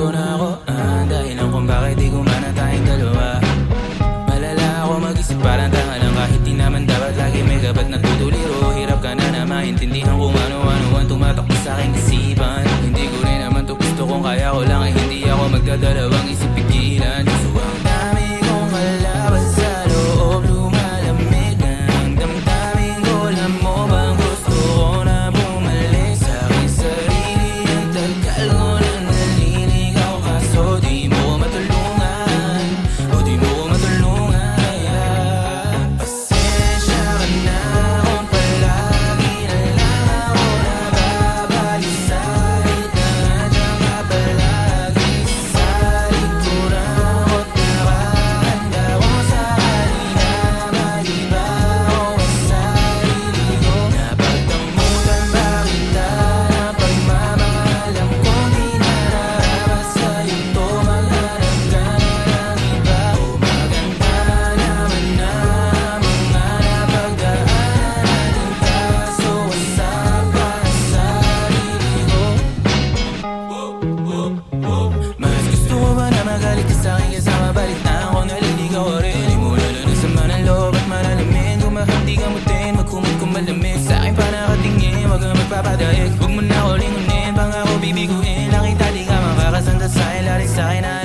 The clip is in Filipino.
ko na ako. Ah, Dahilan kung bakit di ko man tayong dalawa. Malala ako mag-isip parang papadaig Huwag mo na huling unin, pangako bibiguin Nakita di ka makakasanda sa'kin, lari sa'kin na